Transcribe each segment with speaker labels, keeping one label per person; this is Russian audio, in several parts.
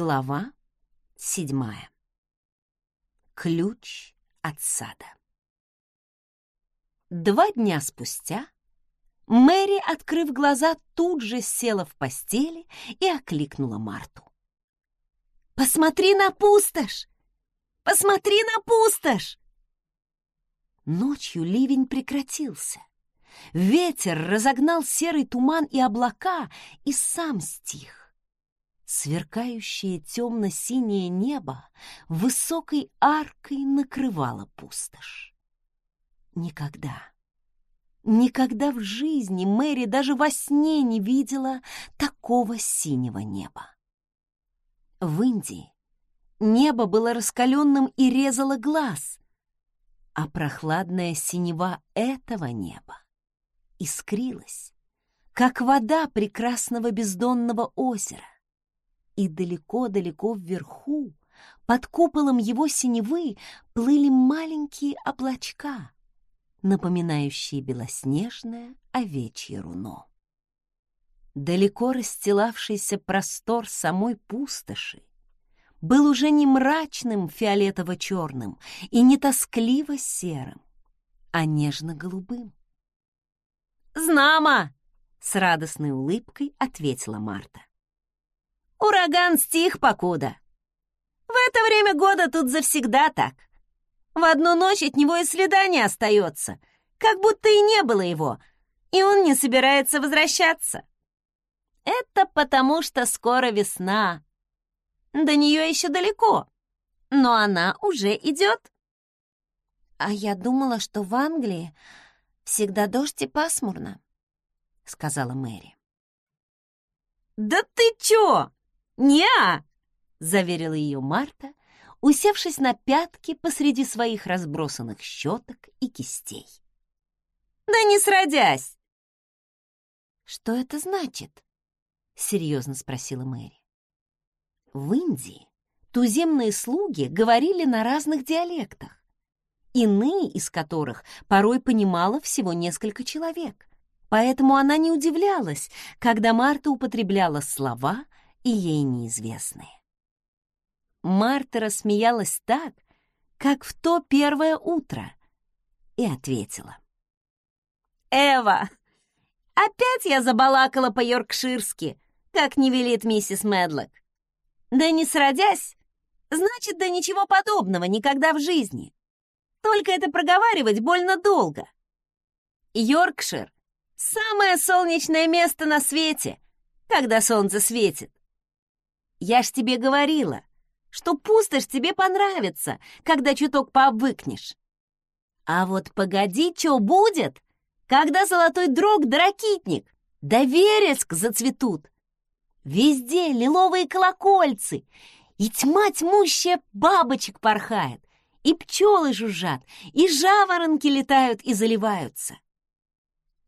Speaker 1: Глава седьмая. Ключ от сада. Два дня спустя Мэри, открыв глаза, тут же села в постели и окликнула Марту. «Посмотри на пустошь! Посмотри на пустошь!» Ночью ливень прекратился. Ветер разогнал серый туман и облака и сам стих. Сверкающее темно-синее небо высокой аркой накрывало пустошь. Никогда, никогда в жизни Мэри даже во сне не видела такого синего неба. В Индии небо было раскаленным и резало глаз, а прохладная синева этого неба искрилась, как вода прекрасного бездонного озера и далеко-далеко вверху, под куполом его синевы, плыли маленькие облачка, напоминающие белоснежное овечье руно. Далеко расстилавшийся простор самой пустоши был уже не мрачным фиолетово-черным и не тоскливо-серым, а нежно-голубым. «Знамо!» — с радостной улыбкой ответила Марта. Ураган стих покуда. В это время года тут завсегда так. В одну ночь от него и следа не остается, как будто и не было его, и он не собирается возвращаться. Это потому, что скоро весна. До нее еще далеко, но она уже идет. А я думала, что в Англии всегда дождь и пасмурно, сказала Мэри. Да ты чё? «Не-а!» заверила ее Марта, усевшись на пятки посреди своих разбросанных щеток и кистей. «Да не сродясь!» «Что это значит?» — серьезно спросила Мэри. В Индии туземные слуги говорили на разных диалектах, иные из которых порой понимала всего несколько человек, поэтому она не удивлялась, когда Марта употребляла слова — и ей неизвестные. Марта рассмеялась так, как в то первое утро, и ответила. «Эва, опять я забалакала по-йоркширски, как не велит миссис Медлок. Да не сродясь, значит, да ничего подобного никогда в жизни. Только это проговаривать больно долго. Йоркшир — самое солнечное место на свете, когда солнце светит. Я ж тебе говорила, что пустошь тебе понравится, когда чуток пообвыкнешь. А вот погоди, что будет, когда золотой дрог да ракитник, да вереск зацветут. Везде лиловые колокольцы, и тьма тьмущая бабочек порхает, и пчелы жужжат, и жаворонки летают и заливаются.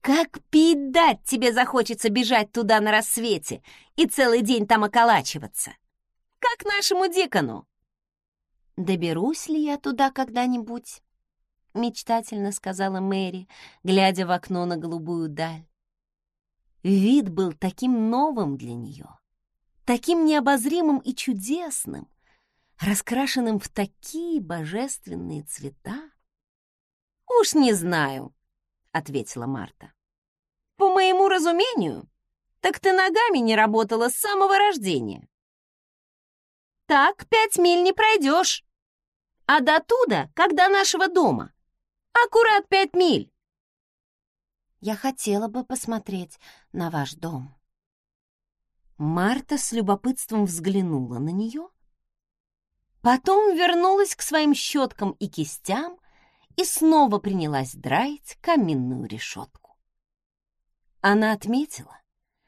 Speaker 1: Как пить дать тебе захочется бежать туда на рассвете и целый день там околачиваться? Как нашему декану. Доберусь ли я туда когда-нибудь? Мечтательно сказала Мэри, глядя в окно на голубую даль. Вид был таким новым для нее, таким необозримым и чудесным, раскрашенным в такие божественные цвета. «Уж не знаю», — ответила Марта. «По моему разумению, так ты ногами не работала с самого рождения. Так пять миль не пройдешь, а до туда, как до нашего дома, аккурат пять миль». «Я хотела бы посмотреть на ваш дом». Марта с любопытством взглянула на нее, потом вернулась к своим щеткам и кистям и снова принялась драить каминную решетку. Она отметила,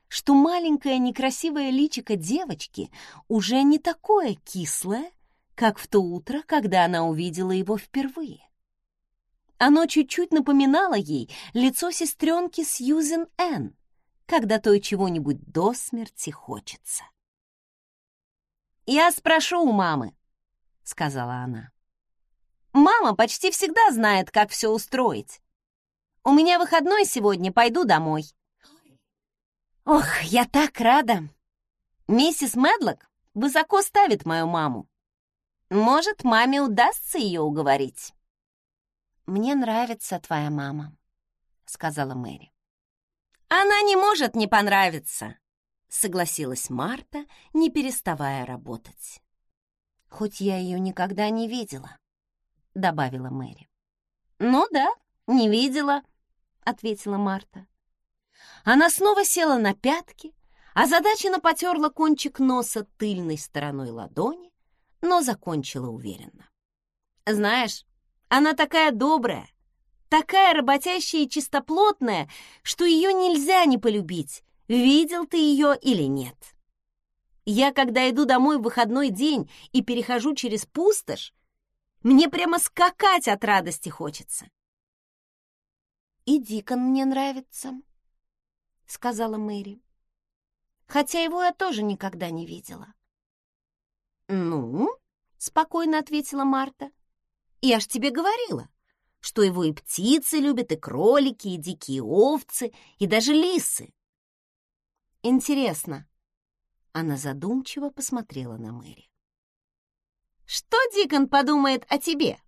Speaker 1: что маленькое некрасивое личико девочки уже не такое кислое, как в то утро, когда она увидела его впервые. Оно чуть-чуть напоминало ей лицо сестренки Сьюзен Энн, когда той чего-нибудь до смерти хочется. «Я спрошу у мамы», — сказала она. Мама почти всегда знает, как все устроить. У меня выходной сегодня, пойду домой. Ох, я так рада. Миссис Медлок высоко ставит мою маму. Может, маме удастся ее уговорить. «Мне нравится твоя мама», — сказала Мэри. «Она не может не понравиться», — согласилась Марта, не переставая работать. «Хоть я ее никогда не видела», — добавила Мэри. «Ну да, не видела», — ответила Марта. Она снова села на пятки, озадаченно потерла кончик носа тыльной стороной ладони, но закончила уверенно. «Знаешь, она такая добрая, такая работящая и чистоплотная, что ее нельзя не полюбить, видел ты ее или нет. Я, когда иду домой в выходной день и перехожу через пустошь, мне прямо скакать от радости хочется. «И Дикон мне нравится», — сказала Мэри. «Хотя его я тоже никогда не видела». «Ну?» — спокойно ответила Марта. «Я ж тебе говорила, что его и птицы любят, и кролики, и дикие овцы, и даже лисы». «Интересно». Она задумчиво посмотрела на Мэри. «Что Дикон подумает о тебе?»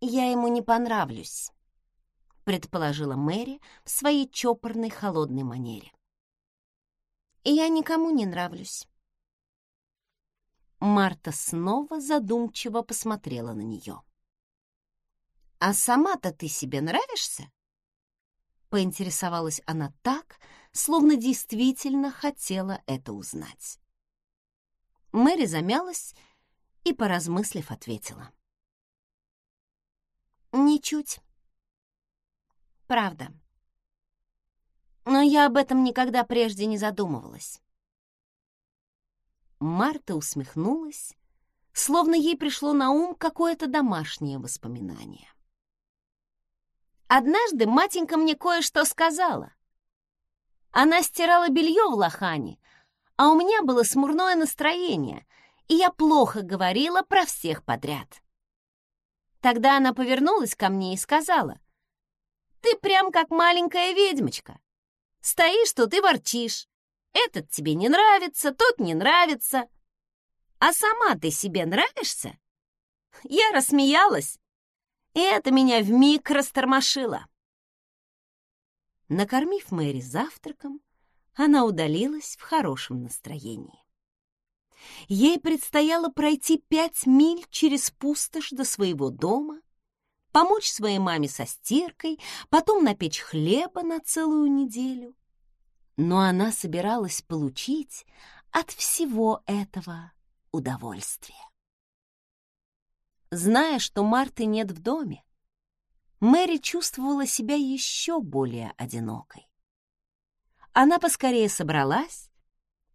Speaker 1: «Я ему не понравлюсь», — предположила Мэри в своей чопорной холодной манере. «И я никому не нравлюсь». Марта снова задумчиво посмотрела на нее. «А сама-то ты себе нравишься?» Поинтересовалась она так, словно действительно хотела это узнать. Мэри замялась и, поразмыслив, ответила. «Ничуть. Правда. Но я об этом никогда прежде не задумывалась. Марта усмехнулась, словно ей пришло на ум какое-то домашнее воспоминание. Однажды матенька мне кое-что сказала. Она стирала белье в лохане, а у меня было смурное настроение, и я плохо говорила про всех подряд. Тогда она повернулась ко мне и сказала, «Ты прям как маленькая ведьмочка. Стоишь тут и ворчишь. Этот тебе не нравится, тот не нравится. А сама ты себе нравишься? Я рассмеялась, и это меня вмиг растормошило. Накормив Мэри завтраком, она удалилась в хорошем настроении. Ей предстояло пройти пять миль через пустошь до своего дома, помочь своей маме со стиркой, потом напечь хлеба на целую неделю, но она собиралась получить от всего этого удовольствие. Зная, что Марты нет в доме, Мэри чувствовала себя еще более одинокой. Она поскорее собралась,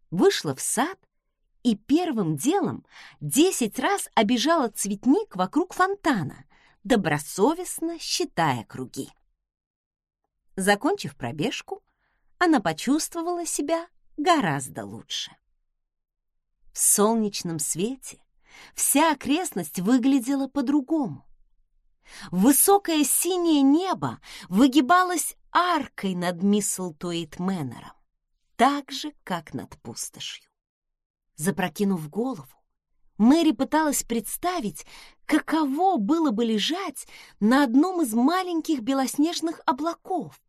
Speaker 1: вышла в сад и первым делом десять раз обижала цветник вокруг фонтана, добросовестно считая круги. Закончив пробежку, она почувствовала себя гораздо лучше. В солнечном свете вся окрестность выглядела по-другому. Высокое синее небо выгибалось аркой над Мисселтуэйт Мэннером, так же, как над пустошью. Запрокинув голову, Мэри пыталась представить, каково было бы лежать на одном из маленьких белоснежных облаков,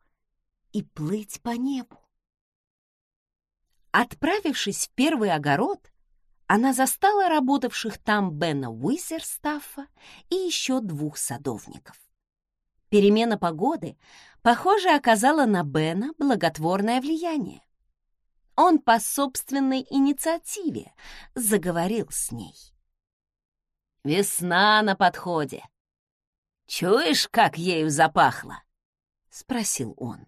Speaker 1: и плыть по небу. Отправившись в первый огород, она застала работавших там Бена Уизерстаффа и еще двух садовников. Перемена погоды, похоже, оказала на Бена благотворное влияние. Он по собственной инициативе заговорил с ней. «Весна на подходе. Чуешь, как ею запахло?» — спросил он.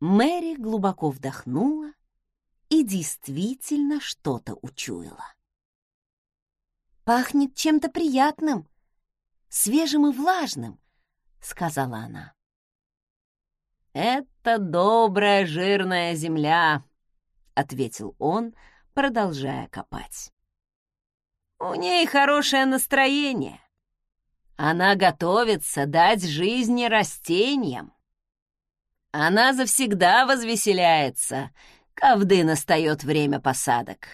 Speaker 1: Мэри глубоко вдохнула и действительно что-то учуяла. «Пахнет чем-то приятным, свежим и влажным», — сказала она. «Это добрая жирная земля», — ответил он, продолжая копать. «У ней хорошее настроение. Она готовится дать жизни растениям. Она завсегда возвеселяется, ковды настает время посадок.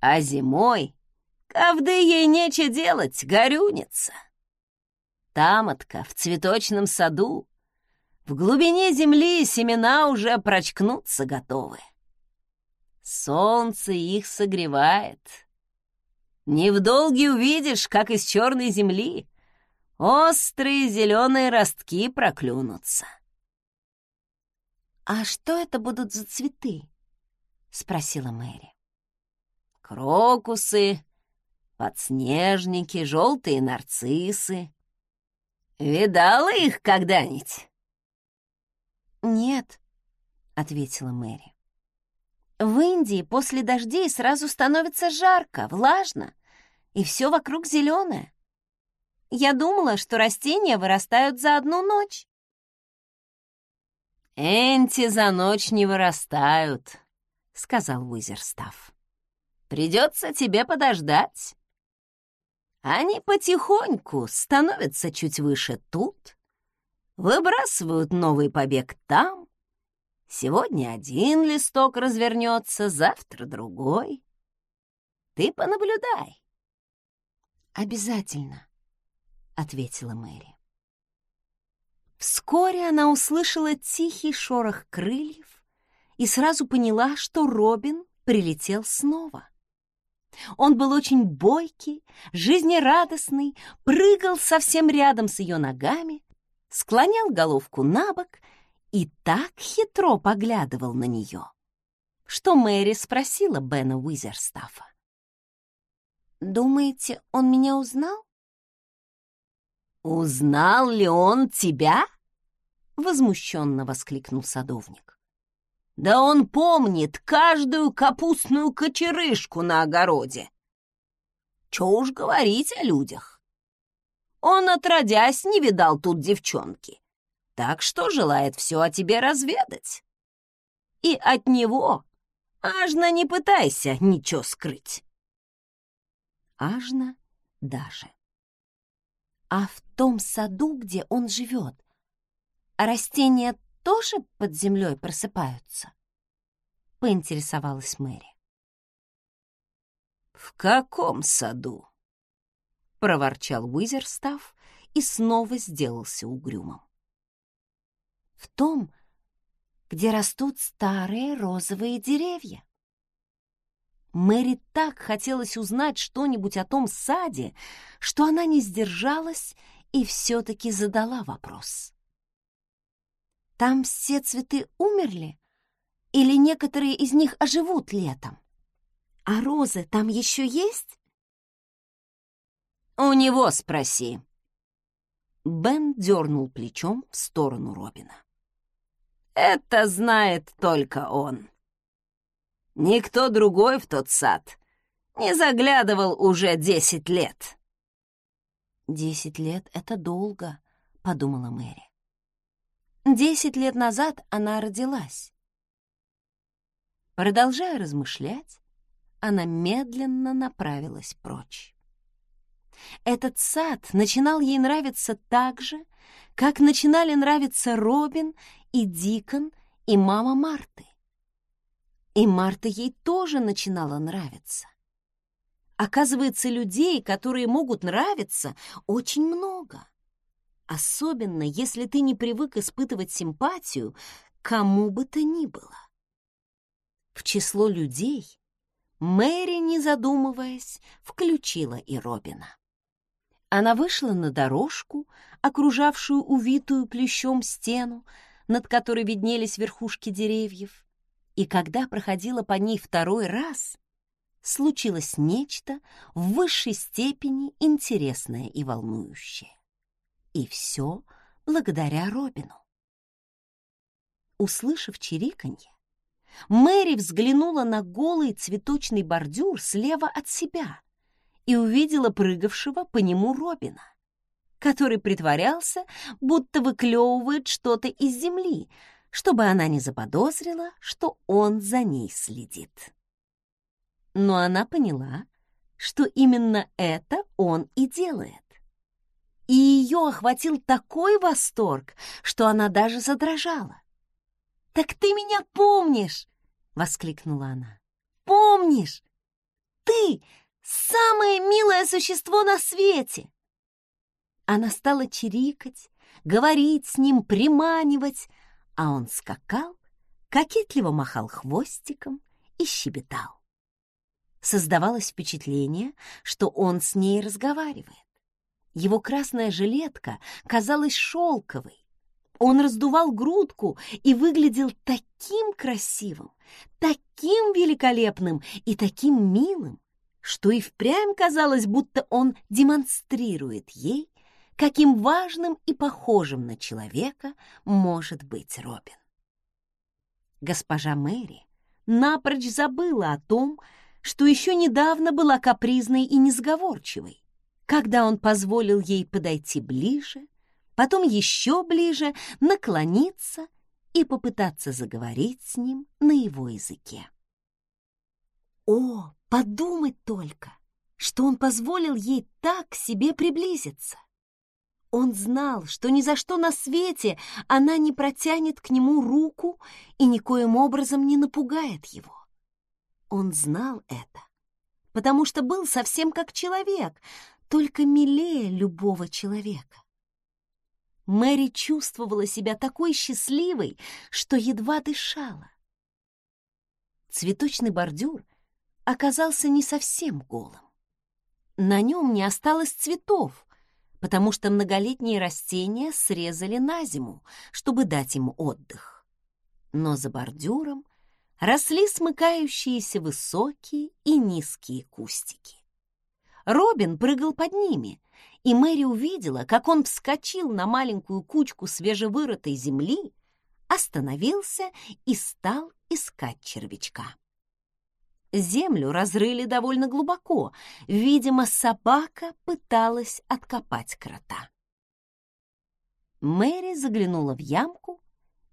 Speaker 1: А зимой ковды ей нече делать, горюнится. Тамотка в цветочном саду, в глубине земли семена уже прочкнуться готовы. Солнце их согревает. Не в долге увидишь, как из черной земли острые зеленые ростки проклюнутся.
Speaker 2: «А что это будут за цветы?» — спросила Мэри.
Speaker 1: «Крокусы, подснежники, желтые нарциссы. Видала их когда-нибудь?»
Speaker 2: «Нет», — ответила Мэри. «В Индии после дождей сразу становится жарко, влажно, и все вокруг зеленое. Я думала, что растения вырастают за одну ночь».
Speaker 1: «Энти за ночь не вырастают», — сказал Уизерстав. «Придется тебе подождать. Они потихоньку становятся чуть выше тут, выбрасывают новый побег там. Сегодня один листок развернется, завтра другой. Ты понаблюдай».
Speaker 2: «Обязательно», — ответила Мэри. Вскоре она услышала тихий шорох крыльев и сразу поняла, что Робин прилетел снова. Он был очень бойкий, жизнерадостный, прыгал совсем рядом с ее ногами, склонял головку на бок и так хитро поглядывал на нее, что Мэри спросила Бена Уизерстафа. «Думаете, он меня узнал?»
Speaker 1: «Узнал ли он тебя?» — возмущенно воскликнул садовник. «Да он помнит каждую капустную кочерышку на огороде. Чё уж говорить о людях. Он, отродясь, не видал тут девчонки, так что желает все о тебе разведать. И от него Ажна не пытайся ничего скрыть».
Speaker 2: Ажна даже. А в том саду, где он живет, растения тоже под землей просыпаются? Поинтересовалась Мэри.
Speaker 1: «В каком саду?» — проворчал Уизерстав и снова сделался угрюмым.
Speaker 2: «В том, где растут старые розовые деревья. Мэри так хотелось узнать что-нибудь о том саде, что она не сдержалась и все-таки задала вопрос. «Там все цветы умерли? Или некоторые из них оживут летом? А розы там еще есть?»
Speaker 1: «У него спроси». Бен дернул плечом в сторону Робина. «Это знает только он». Никто другой в тот сад не заглядывал уже десять лет.
Speaker 2: «Десять лет — это долго», — подумала Мэри. Десять лет назад она родилась. Продолжая размышлять, она медленно направилась прочь. Этот сад начинал ей нравиться так же, как начинали нравиться Робин и Дикон и мама Марты. И Марта ей тоже начинала нравиться. Оказывается, людей, которые могут нравиться, очень много. Особенно, если ты не привык испытывать симпатию кому бы то ни было. В число людей Мэри, не задумываясь, включила и Робина. Она вышла на дорожку, окружавшую увитую плющом стену, над которой виднелись верхушки деревьев, и когда проходила по ней второй раз, случилось нечто в высшей степени интересное и волнующее. И все благодаря Робину. Услышав чириканье, Мэри взглянула на голый цветочный бордюр слева от себя и увидела прыгавшего по нему Робина, который притворялся, будто выклевывает что-то из земли, чтобы она не заподозрила, что он за ней следит. Но она поняла, что именно это он и делает. И ее охватил такой восторг, что она даже задрожала. «Так ты меня помнишь!» — воскликнула она. «Помнишь?
Speaker 1: ты самое милое существо на свете!» Она стала чирикать, говорить с ним, приманивать, а он скакал, кокетливо махал хвостиком и щебетал. Создавалось впечатление, что он с ней разговаривает. Его красная жилетка казалась шелковой. Он раздувал грудку и выглядел таким красивым, таким великолепным и таким милым, что и впрямь казалось, будто он демонстрирует ей, каким важным и похожим на человека может быть Робин. Госпожа Мэри напрочь забыла о том, что еще недавно была капризной и несговорчивой, когда он позволил ей подойти ближе, потом еще ближе, наклониться и попытаться заговорить с ним на его языке. О, подумать только, что он позволил ей так к себе приблизиться. Он знал, что ни за что на свете она не протянет к нему руку и никоим образом не напугает его. Он знал это, потому что был совсем как человек, только милее любого человека. Мэри чувствовала себя такой счастливой, что едва дышала. Цветочный бордюр оказался не совсем голым. На нем не осталось цветов, потому что многолетние растения срезали на зиму, чтобы дать им отдых. Но за бордюром росли смыкающиеся высокие и низкие кустики. Робин прыгал под ними, и Мэри увидела, как он вскочил на маленькую кучку свежевырытой земли, остановился и стал искать червячка. Землю разрыли довольно глубоко. Видимо, собака пыталась откопать крота. Мэри заглянула в ямку,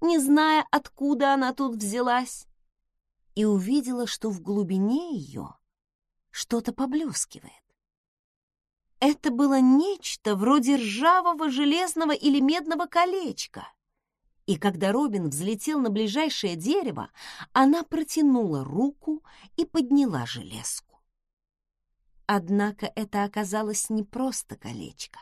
Speaker 1: не зная, откуда она тут взялась, и увидела, что в глубине ее что-то поблескивает. Это было нечто вроде ржавого железного или медного колечка. И когда Робин взлетел на ближайшее дерево, она протянула руку и подняла железку. Однако это оказалось не просто колечко.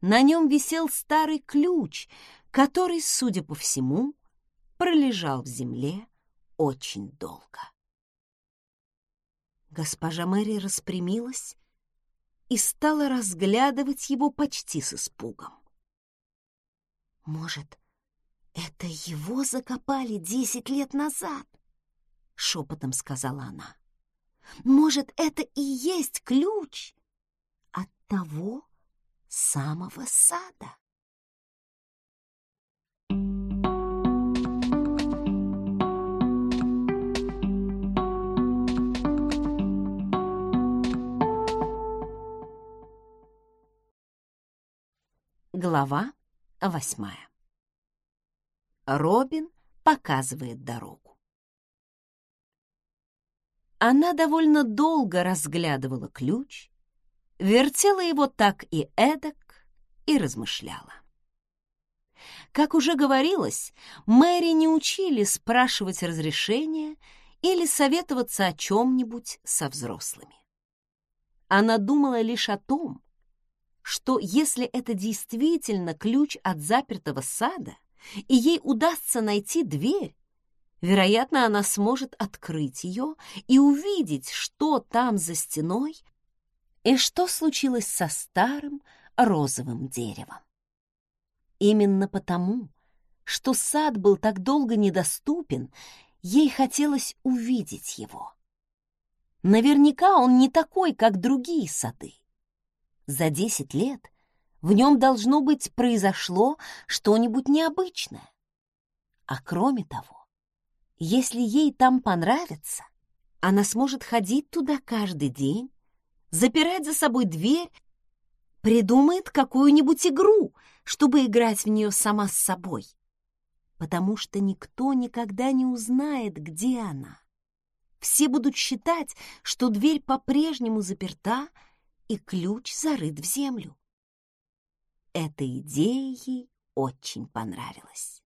Speaker 1: На нем висел старый ключ, который, судя по всему, пролежал в земле очень долго. Госпожа Мэри распрямилась и стала разглядывать его почти с испугом. «Может, это его закопали десять лет назад?» — шепотом сказала она. «Может, это и есть ключ от того самого сада?» Глава восьмая. Робин показывает дорогу. Она довольно долго разглядывала ключ, вертела его так и эдак и размышляла. Как уже говорилось, Мэри не учили спрашивать разрешения или советоваться о чем-нибудь со взрослыми. Она думала лишь о том, что если это действительно ключ от запертого сада, и ей удастся найти дверь, вероятно, она сможет открыть ее и увидеть, что там за стеной и что случилось со старым розовым деревом. Именно потому, что сад был так долго недоступен, ей хотелось увидеть его. Наверняка он не такой, как другие сады. За десять лет в нем, должно быть, произошло что-нибудь необычное. А кроме того, если ей там понравится, она сможет ходить туда каждый день, запирать за собой дверь, придумает какую-нибудь игру, чтобы играть в нее сама с собой, потому что никто никогда не узнает, где она. Все будут считать, что дверь по-прежнему заперта, и ключ зарыт в землю. Эта идея ей очень понравилась.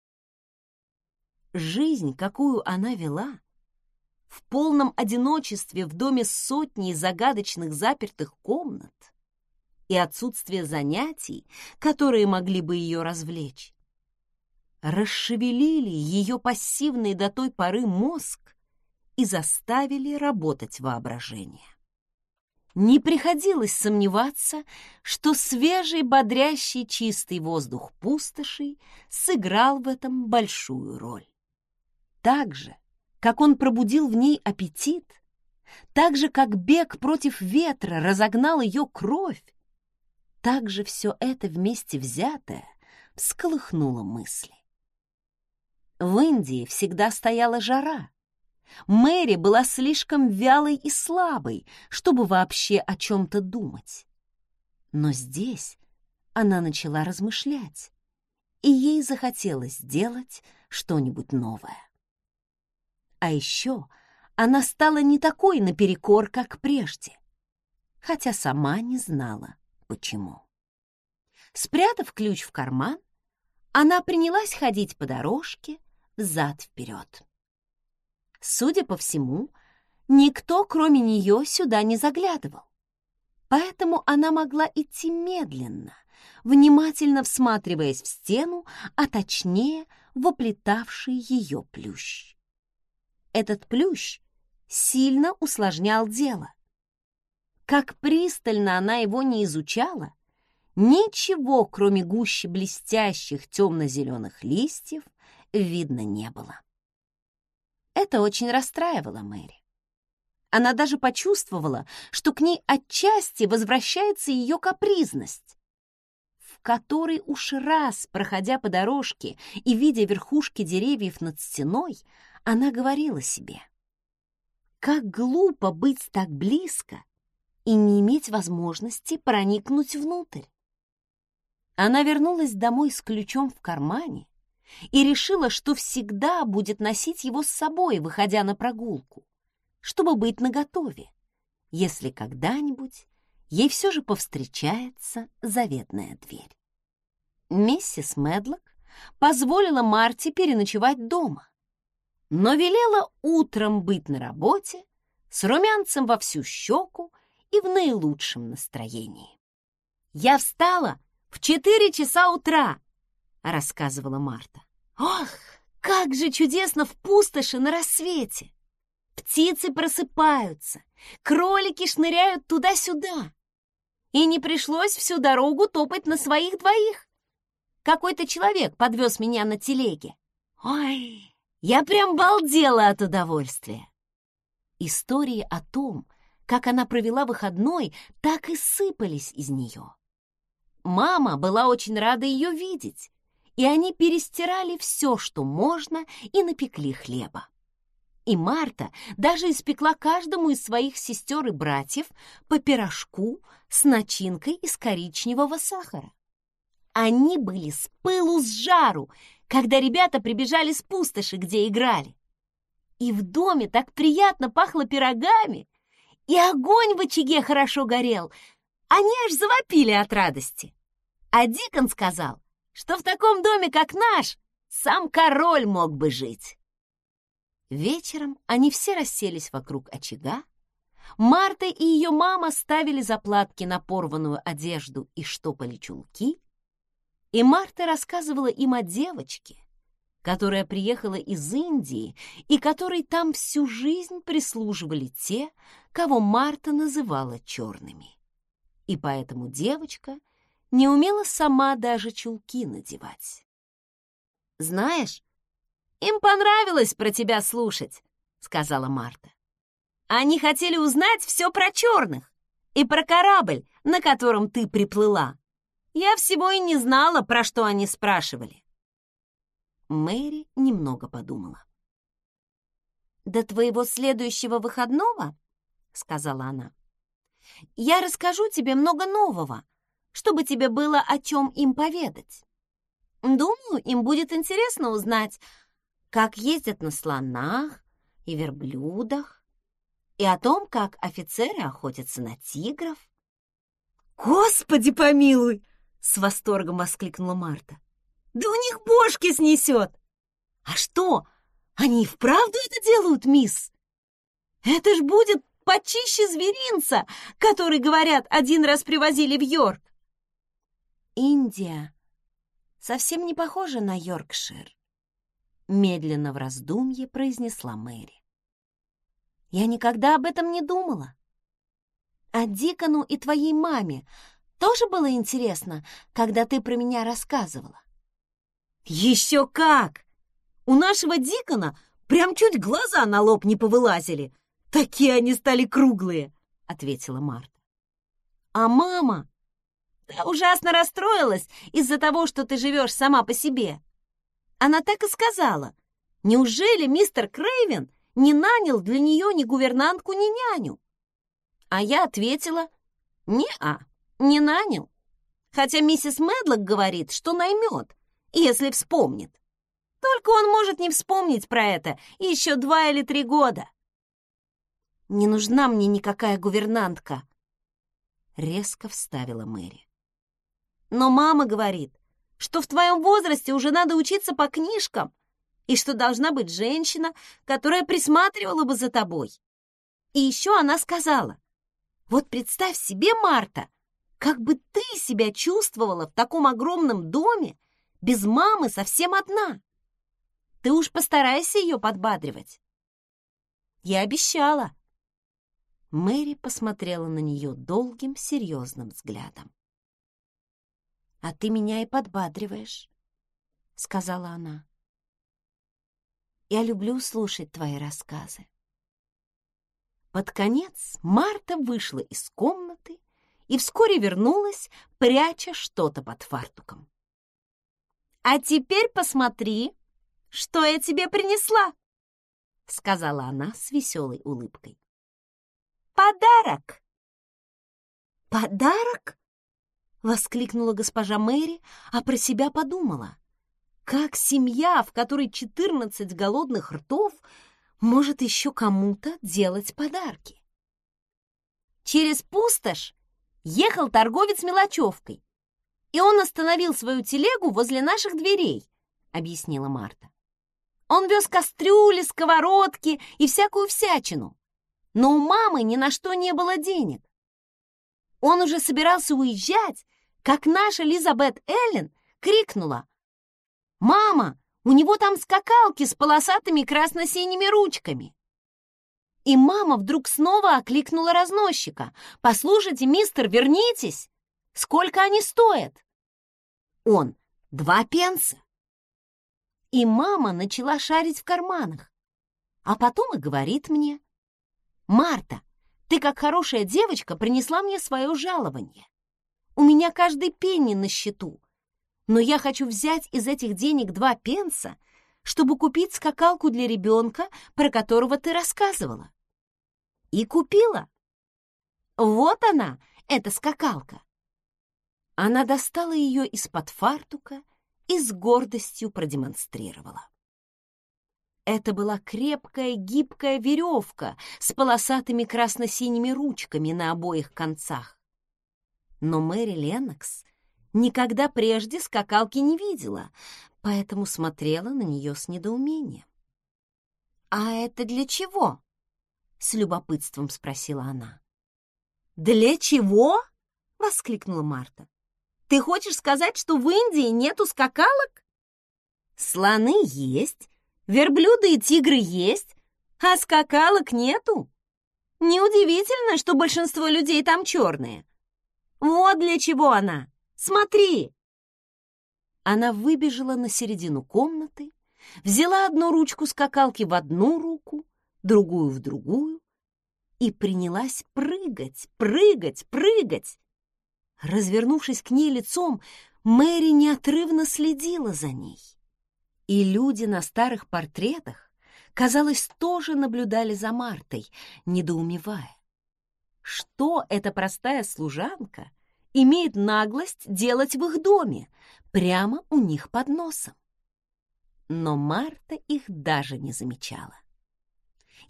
Speaker 1: Жизнь, какую она вела,
Speaker 2: в полном одиночестве в доме с сотней загадочных запертых комнат и отсутствие занятий, которые могли бы ее развлечь, расшевелили ее пассивный до той поры мозг и заставили работать воображение. Не приходилось сомневаться, что свежий, бодрящий, чистый воздух пустоши сыграл в этом большую роль. Так же, как он пробудил в ней аппетит, так же, как бег против ветра разогнал ее кровь, так же все это вместе взятое всколыхнуло мысли. В Индии всегда стояла жара. Мэри была слишком вялой и слабой, чтобы вообще о чем-то думать. Но здесь она начала размышлять, и ей захотелось сделать что-нибудь новое. А еще она стала не такой наперекор, как прежде, хотя сама не знала, почему. Спрятав ключ в карман, она принялась ходить по дорожке взад-вперед. Судя по всему, никто, кроме нее, сюда не заглядывал. Поэтому она могла идти медленно, внимательно всматриваясь в стену, а точнее в оплетавший ее плющ. Этот плющ сильно усложнял дело. Как пристально она его не изучала, ничего, кроме гуще блестящих темно-зеленых листьев, видно не было. Это очень расстраивало Мэри. Она даже почувствовала, что к ней отчасти возвращается ее капризность, в которой уж раз, проходя по дорожке и видя верхушки деревьев над стеной, она говорила себе, «Как глупо быть так близко и не иметь возможности проникнуть внутрь». Она вернулась домой с ключом в кармане и решила, что всегда будет носить его с собой, выходя на прогулку, чтобы быть наготове, если когда-нибудь ей все же повстречается заветная дверь. Миссис Медлок позволила Марте переночевать дома, но велела утром быть на работе с румянцем во всю щеку и в наилучшем настроении. «Я встала в четыре часа утра», — рассказывала Марта. «Ох, как же чудесно в пустоши на рассвете! Птицы просыпаются, кролики шныряют туда-сюда. И не пришлось всю дорогу топать на своих двоих. Какой-то человек подвез меня на телеге. Ой, я прям балдела от удовольствия. Истории о том, как она провела выходной, так и сыпались из нее. Мама была очень рада ее видеть, и они перестирали все, что можно, и напекли хлеба. И Марта даже испекла каждому из своих сестер и братьев по пирожку с начинкой из коричневого сахара. Они были с пылу с жару, когда ребята прибежали с пустоши, где играли. И в доме так приятно пахло пирогами, и огонь в очаге хорошо горел. Они аж завопили от радости. А Дикон сказал, что в таком доме, как наш, сам король мог бы жить. Вечером они все расселись вокруг очага. Марта и ее мама ставили заплатки на порванную одежду и штопали чулки. И Марта рассказывала им о девочке, которая приехала из Индии и которой там всю жизнь прислуживали те, кого Марта называла черными. И поэтому девочка не умела сама даже чулки надевать. «Знаешь, им понравилось про тебя слушать», — сказала Марта. «Они хотели узнать все про черных и про корабль, на котором ты приплыла. Я всего и не знала, про что они спрашивали». Мэри немного подумала. «До твоего следующего выходного, — сказала она, — я расскажу тебе много нового, чтобы тебе было о чем им поведать. Думаю, им будет интересно узнать, как ездят на слонах и верблюдах, и о том, как офицеры охотятся на тигров. «Господи помилуй!» — с восторгом воскликнула Марта. «Да у них бошки снесет!» «А что, они и вправду это делают, мисс?»
Speaker 1: Это ж будет почище зверинца, который, говорят, один раз привозили в Йорк.
Speaker 2: Индия совсем не похожа на Йоркшир, медленно в раздумье произнесла Мэри. Я никогда об этом не думала. А Дикону и твоей маме тоже было интересно, когда ты про меня рассказывала?
Speaker 1: Еще как! У нашего Дикона прям чуть глаза на лоб не повылазили. Такие они стали круглые, ответила Марта. А мама ужасно расстроилась из-за того, что ты живешь сама по себе. Она так и сказала. Неужели мистер Крейвен не нанял для нее ни гувернантку, ни няню? А я ответила, не-а, не нанял. Хотя миссис Медлок говорит, что наймет, если вспомнит. Только он может не вспомнить про это еще два или три года.
Speaker 2: «Не нужна мне никакая гувернантка», — резко вставила Мэри.
Speaker 1: «Но мама говорит, что в твоем возрасте уже надо учиться по книжкам и что должна быть женщина, которая присматривала бы за тобой. И еще она сказала, вот представь себе, Марта, как бы ты себя чувствовала в таком огромном доме, без мамы совсем одна. Ты уж постарайся ее подбадривать. Я обещала.
Speaker 2: Мэри посмотрела на нее долгим, серьезным взглядом. «А ты меня и подбадриваешь», — сказала она. «Я люблю слушать твои рассказы». Под конец Марта вышла из комнаты и вскоре вернулась, пряча что-то под фартуком.
Speaker 1: «А теперь посмотри, что я тебе принесла!» — сказала она с веселой улыбкой. «Подарок!»
Speaker 2: «Подарок?» — воскликнула госпожа Мэри, а про себя подумала. «Как семья, в которой четырнадцать голодных ртов, может еще кому-то делать подарки?»
Speaker 1: Через пустошь ехал торговец мелочевкой, и он остановил свою телегу возле наших дверей», — объяснила Марта. «Он вез кастрюли, сковородки и всякую всячину, но у мамы ни на что не было денег. Он уже собирался уезжать, как наша Элизабет Эллен крикнула. «Мама, у него там скакалки с полосатыми красно-синими ручками!» И мама вдруг снова окликнула разносчика. «Послушайте, мистер, вернитесь! Сколько они стоят?» Он «Два пенса». И мама начала шарить в карманах. А потом и говорит мне, «Марта, ты, как хорошая девочка, принесла мне свое жалование. У меня каждый пенни на счету, но я хочу взять из этих денег два пенса, чтобы купить скакалку для ребенка, про которого ты рассказывала. И купила. Вот она, эта скакалка. Она достала ее из-под фартука и с гордостью продемонстрировала. Это была крепкая гибкая веревка с полосатыми красно-синими ручками на обоих концах. Но Мэри Леннокс никогда прежде скакалки не видела, поэтому смотрела на нее с недоумением. «А это для чего?» — с любопытством спросила она. «Для чего?» — воскликнула Марта. Ты хочешь сказать, что в Индии нету скакалок? Слоны есть, верблюды и тигры есть, а скакалок нету. Неудивительно, что большинство людей там черные. Вот для чего она. Смотри. Она выбежала на середину комнаты, взяла одну ручку скакалки в одну руку, другую в другую и принялась прыгать, прыгать, прыгать. Развернувшись к ней лицом, Мэри неотрывно следила за ней. И люди на старых портретах, казалось, тоже наблюдали за Мартой, недоумевая. Что эта простая служанка имеет наглость делать в их доме, прямо у них под носом? Но Марта их даже не замечала.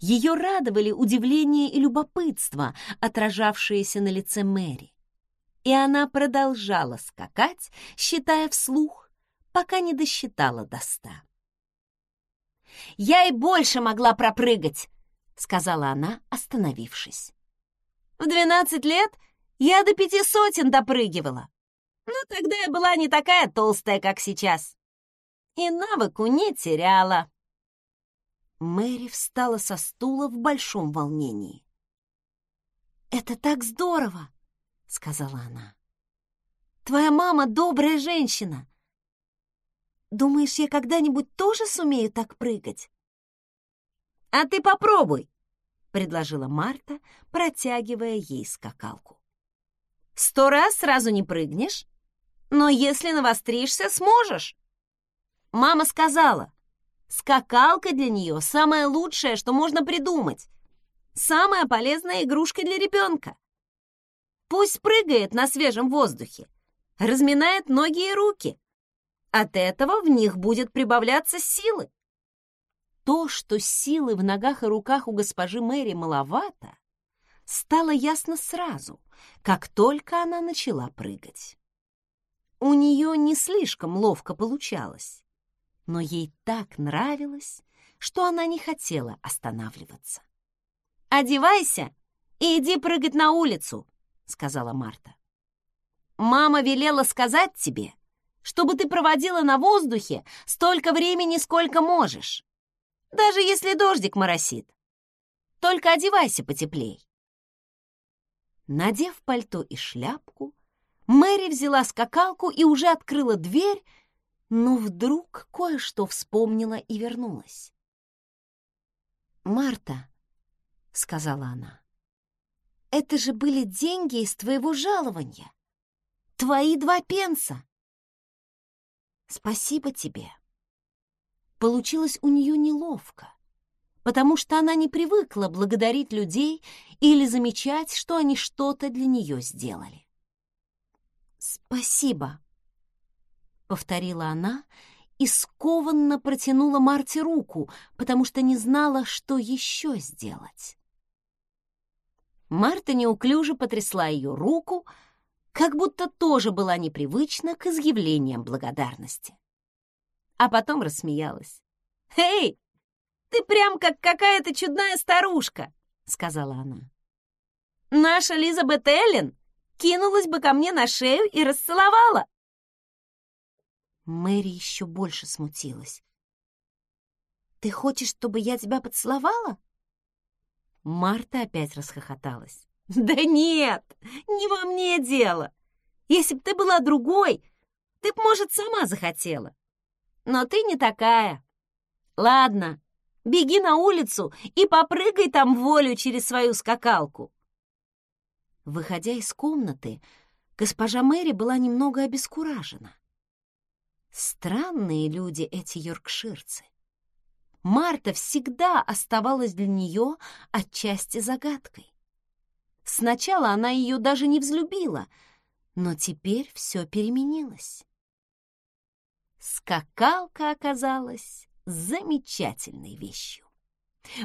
Speaker 1: Ее радовали удивление и любопытство, отражавшиеся на лице Мэри и она продолжала скакать, считая вслух, пока не досчитала до ста. «Я и больше могла пропрыгать!»
Speaker 2: — сказала она, остановившись. «В двенадцать лет я до пяти сотен допрыгивала. Но тогда я была не такая толстая, как сейчас. И навыку не теряла». Мэри встала со стула в большом волнении. «Это так здорово!» — сказала она. «Твоя мама добрая женщина. Думаешь, я когда-нибудь тоже сумею так прыгать?» «А ты попробуй!» — предложила Марта, протягивая ей скакалку. «Сто раз сразу не прыгнешь, но если навостришься, сможешь!» Мама сказала, скакалка для нее самое лучшее, что можно придумать. Самая полезная игрушка для ребенка. Пусть прыгает на свежем воздухе, разминает ноги и руки. От этого в них будет прибавляться силы. То, что силы в ногах и руках у госпожи Мэри маловато, стало ясно сразу, как только она начала прыгать. У нее не слишком ловко получалось, но ей так нравилось, что она не хотела останавливаться. «Одевайся и иди прыгать на улицу», — сказала Марта. «Мама велела сказать тебе, чтобы ты проводила на воздухе столько времени, сколько можешь даже если дождик моросит. Только одевайся потеплей. Надев пальто и шляпку, Мэри взяла скакалку и уже открыла дверь, но вдруг кое-что вспомнила и вернулась. «Марта», — сказала она, — «это же были деньги из твоего жалования. Твои два пенса. Спасибо тебе». Получилось у нее неловко, потому что она не привыкла благодарить людей или замечать, что они что-то для нее сделали. «Спасибо», — повторила она и скованно протянула Марте руку, потому что не знала, что еще сделать. Марта неуклюже потрясла ее руку, как будто тоже была непривычна к изъявлениям благодарности а потом рассмеялась. «Эй, ты прям как какая-то чудная старушка!» — сказала она. «Наша Лизабет Эллен кинулась бы ко мне на шею и расцеловала!» Мэри еще больше смутилась. «Ты хочешь, чтобы я тебя поцеловала?» Марта опять расхохоталась. «Да нет, не во мне дело. Если б ты была другой, ты б, может, сама захотела но ты не такая. Ладно, беги на улицу и попрыгай там волю через свою скакалку. Выходя из комнаты, госпожа Мэри была немного обескуражена. Странные люди эти йоркширцы. Марта всегда оставалась для нее отчасти загадкой. Сначала она ее даже не взлюбила, но теперь все переменилось. Скакалка оказалась замечательной вещью.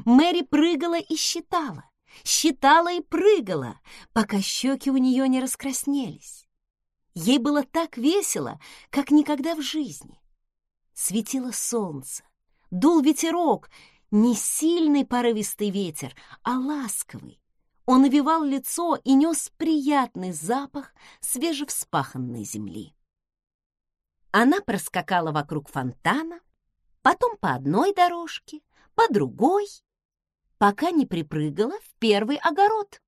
Speaker 2: Мэри прыгала и считала, считала и прыгала, пока щеки у нее не раскраснелись. Ей было так весело, как никогда в жизни. Светило солнце, дул ветерок, не сильный порывистый ветер, а ласковый. Он навевал лицо и нес приятный запах свежевспаханной земли. Она проскакала вокруг фонтана, потом по одной дорожке, по другой, пока не припрыгала в первый огород.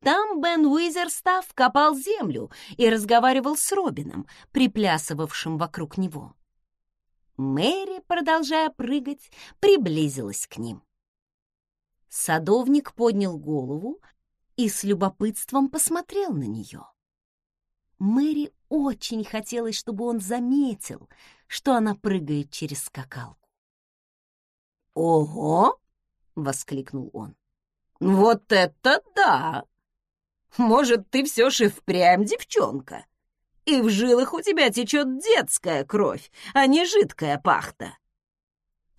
Speaker 2: Там Бен Уизерстав копал землю и разговаривал с Робином, приплясывавшим вокруг него. Мэри, продолжая прыгать, приблизилась к ним. Садовник поднял голову и с любопытством посмотрел на нее. Мэри очень хотелось, чтобы он заметил, что она прыгает через скакалку.
Speaker 3: «Ого!» — воскликнул он. «Вот это да! Может, ты все же впрямь девчонка, и в жилах у тебя течет детская кровь, а не жидкая пахта.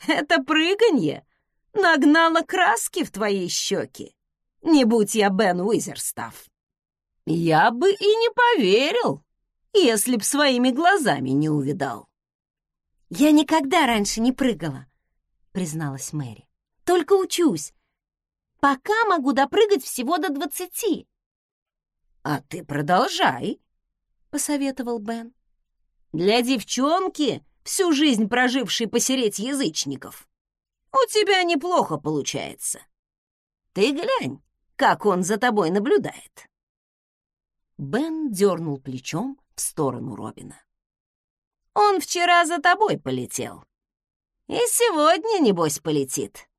Speaker 3: Это прыганье нагнало краски в твои щеки. Не будь я Бен Уизерстав. Я бы и не поверил, если б своими глазами не увидал.
Speaker 2: «Я никогда раньше не прыгала», — призналась Мэри. «Только учусь.
Speaker 1: Пока могу допрыгать всего до двадцати.
Speaker 3: А ты продолжай, посоветовал Бен. Для девчонки, всю жизнь прожившей посереть язычников, у тебя неплохо получается. Ты глянь, как он за тобой наблюдает.
Speaker 2: Бен дернул плечом в сторону Робина.
Speaker 3: Он вчера за тобой полетел. И сегодня, небось, полетит.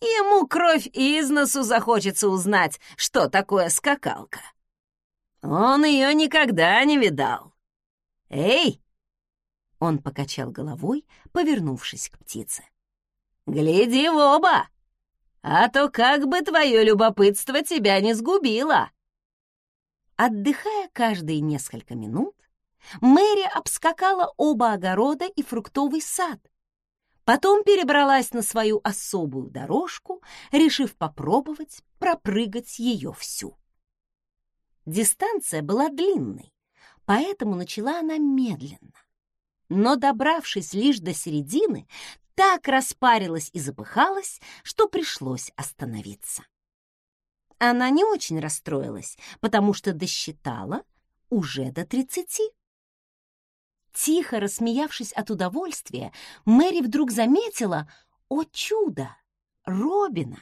Speaker 3: Ему кровь из носу захочется узнать, что такое скакалка. Он ее никогда не видал. Эй! Он покачал головой, повернувшись к птице. Гляди в оба, а то как бы твое любопытство тебя не сгубило.
Speaker 2: Отдыхая каждые несколько минут, Мэри обскакала оба огорода и фруктовый сад. Потом перебралась на свою особую дорожку, решив попробовать пропрыгать ее всю. Дистанция была длинной, поэтому начала она медленно. Но, добравшись лишь до середины, так распарилась и запыхалась, что пришлось остановиться. Она не очень расстроилась, потому что досчитала уже до тридцати. Тихо рассмеявшись от удовольствия, Мэри вдруг заметила, о чудо, Робина,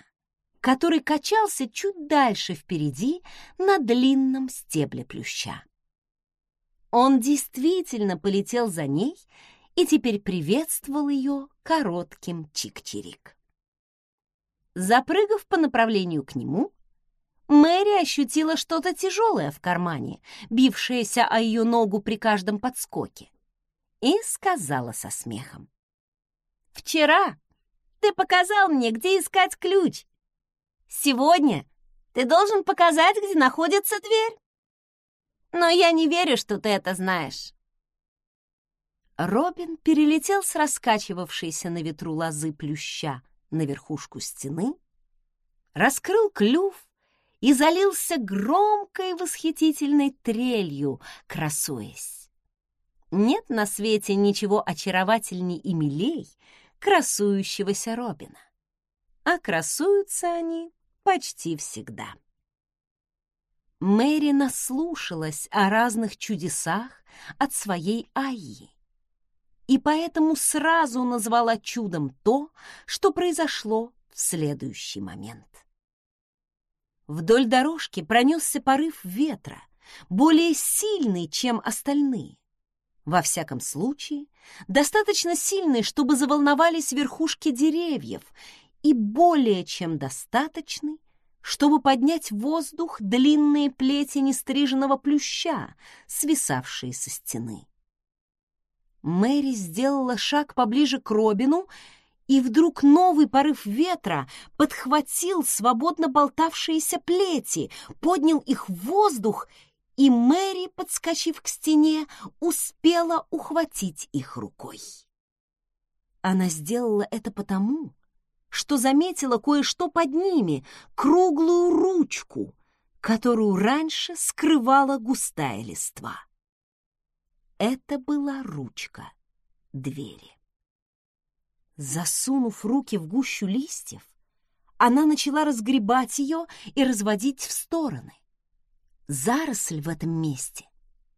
Speaker 2: который качался чуть дальше впереди на длинном стебле плюща. Он действительно полетел за ней и теперь приветствовал ее коротким чик-чирик. Запрыгав по направлению к нему, Мэри ощутила что-то тяжелое в кармане, бившееся о ее ногу при каждом подскоке, и сказала со смехом. «Вчера ты показал мне, где искать ключ. Сегодня ты должен показать, где находится дверь. Но я не верю, что ты это знаешь». Робин перелетел с раскачивавшейся на ветру лозы плюща на верхушку стены, раскрыл клюв и залился громкой восхитительной трелью, красуясь. Нет на свете ничего очаровательней и милей красующегося Робина. А красуются они почти всегда. Мэри наслушалась о разных чудесах от своей Айи и поэтому сразу назвала чудом то, что произошло в следующий момент. Вдоль дорожки пронесся порыв ветра, более сильный, чем остальные. Во всяком случае, достаточно сильный, чтобы заволновались верхушки деревьев, и более чем достаточный, чтобы поднять в воздух длинные плети нестриженного плюща, свисавшие со стены. Мэри сделала шаг поближе к Робину и вдруг новый порыв ветра подхватил свободно болтавшиеся плети, поднял их в воздух, и Мэри, подскочив к стене, успела ухватить их рукой. Она сделала это потому, что заметила кое-что под ними, круглую ручку, которую раньше скрывала густая листва. Это была ручка двери. Засунув руки в гущу листьев, она начала разгребать ее и разводить в стороны. Заросль в этом месте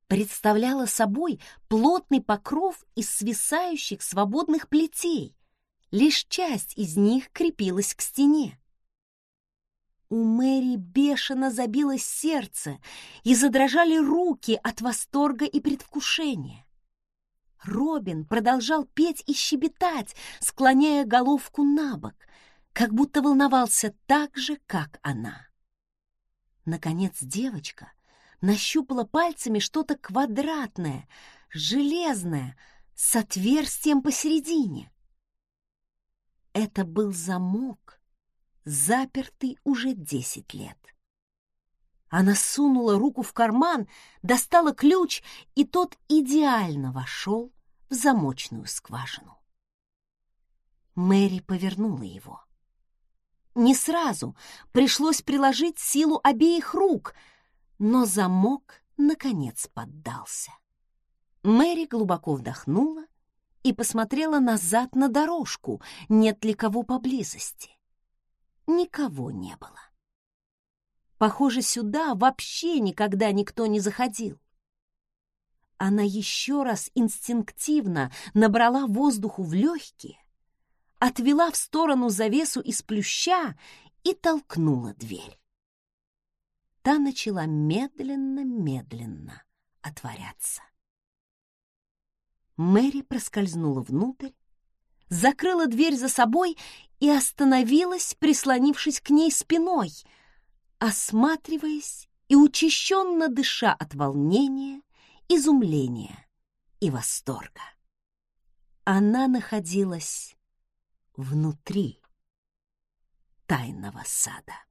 Speaker 2: представляла собой плотный покров из свисающих свободных плетей. Лишь часть из них крепилась к стене. У Мэри бешено забилось сердце и задрожали руки от восторга и предвкушения. Робин продолжал петь и щебетать, склоняя головку на бок, как будто волновался так же, как она. Наконец девочка нащупала пальцами что-то квадратное, железное, с отверстием посередине. Это был замок, запертый уже десять лет. Она сунула руку в карман, достала ключ, и тот идеально вошел в замочную скважину. Мэри повернула его. Не сразу, пришлось приложить силу обеих рук, но замок, наконец, поддался. Мэри глубоко вдохнула и посмотрела назад на дорожку, нет ли кого поблизости. никого не было. Похоже, сюда вообще никогда никто не заходил. Она еще раз инстинктивно набрала воздуху в легкие, отвела в сторону завесу из плюща и толкнула дверь. Та начала медленно-медленно отворяться. Мэри проскользнула внутрь, закрыла дверь за собой и остановилась, прислонившись к ней спиной, осматриваясь и учащенно дыша от волнения, изумления и восторга. Она находилась внутри тайного сада.